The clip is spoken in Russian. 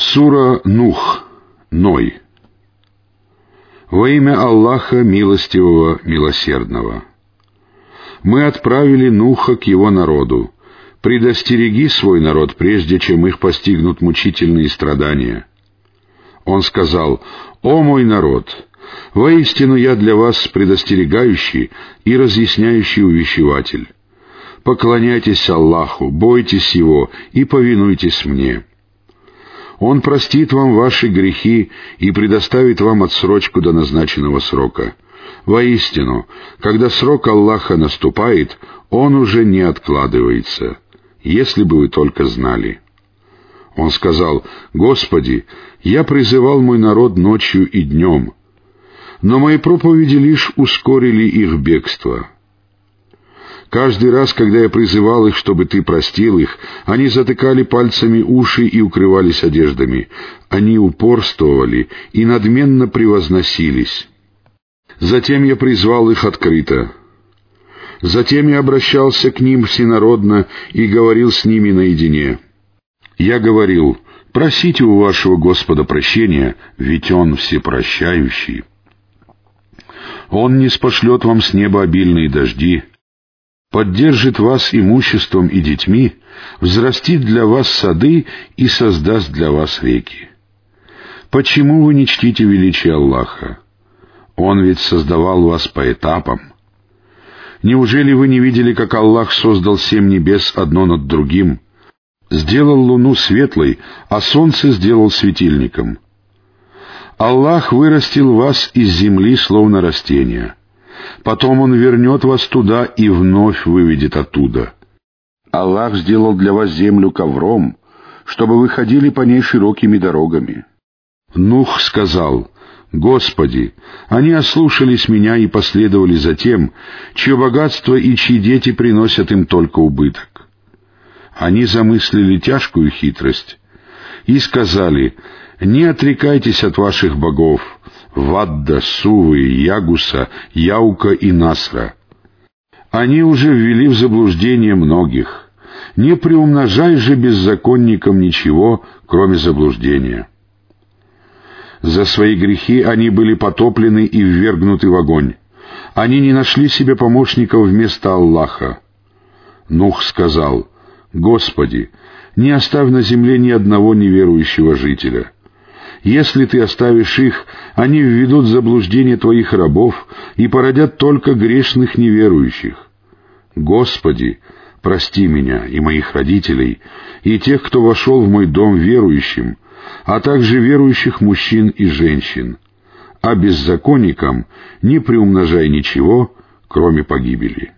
Сура Нух, Ной. Во имя Аллаха Милостивого, Милосердного. Мы отправили Нуха к его народу. Предостереги свой народ, прежде чем их постигнут мучительные страдания. Он сказал, «О мой народ, воистину я для вас предостерегающий и разъясняющий увещеватель. Поклоняйтесь Аллаху, бойтесь Его и повинуйтесь мне». Он простит вам ваши грехи и предоставит вам отсрочку до назначенного срока. Воистину, когда срок Аллаха наступает, он уже не откладывается, если бы вы только знали. Он сказал, «Господи, я призывал мой народ ночью и днем, но мои проповеди лишь ускорили их бегство». Каждый раз, когда я призывал их, чтобы ты простил их, они затыкали пальцами уши и укрывались одеждами. Они упорствовали и надменно превозносились. Затем я призвал их открыто. Затем я обращался к ним всенародно и говорил с ними наедине. Я говорил, просите у вашего Господа прощения, ведь Он всепрощающий. Он не спошлет вам с неба обильные дожди, поддержит вас имуществом и детьми, взрастит для вас сады и создаст для вас реки. Почему вы не чтите величие Аллаха? Он ведь создавал вас по этапам. Неужели вы не видели, как Аллах создал семь небес одно над другим, сделал луну светлой, а солнце сделал светильником? Аллах вырастил вас из земли, словно растения — Потом Он вернет вас туда и вновь выведет оттуда. Аллах сделал для вас землю ковром, чтобы вы ходили по ней широкими дорогами. Нух сказал, «Господи, они ослушались меня и последовали за тем, чье богатство и чьи дети приносят им только убыток. Они замыслили тяжкую хитрость и сказали, «Не отрекайтесь от ваших богов, Вадда, Сувы, Ягуса, Яука и Насра. Они уже ввели в заблуждение многих. Не приумножай же беззаконникам ничего, кроме заблуждения. За свои грехи они были потоплены и ввергнуты в огонь. Они не нашли себе помощников вместо Аллаха. Нух сказал, «Господи, не оставь на земле ни одного неверующего жителя». Если ты оставишь их, они введут в заблуждение твоих рабов и породят только грешных неверующих. Господи, прости меня и моих родителей, и тех, кто вошел в мой дом верующим, а также верующих мужчин и женщин. А беззаконникам не приумножай ничего, кроме погибели».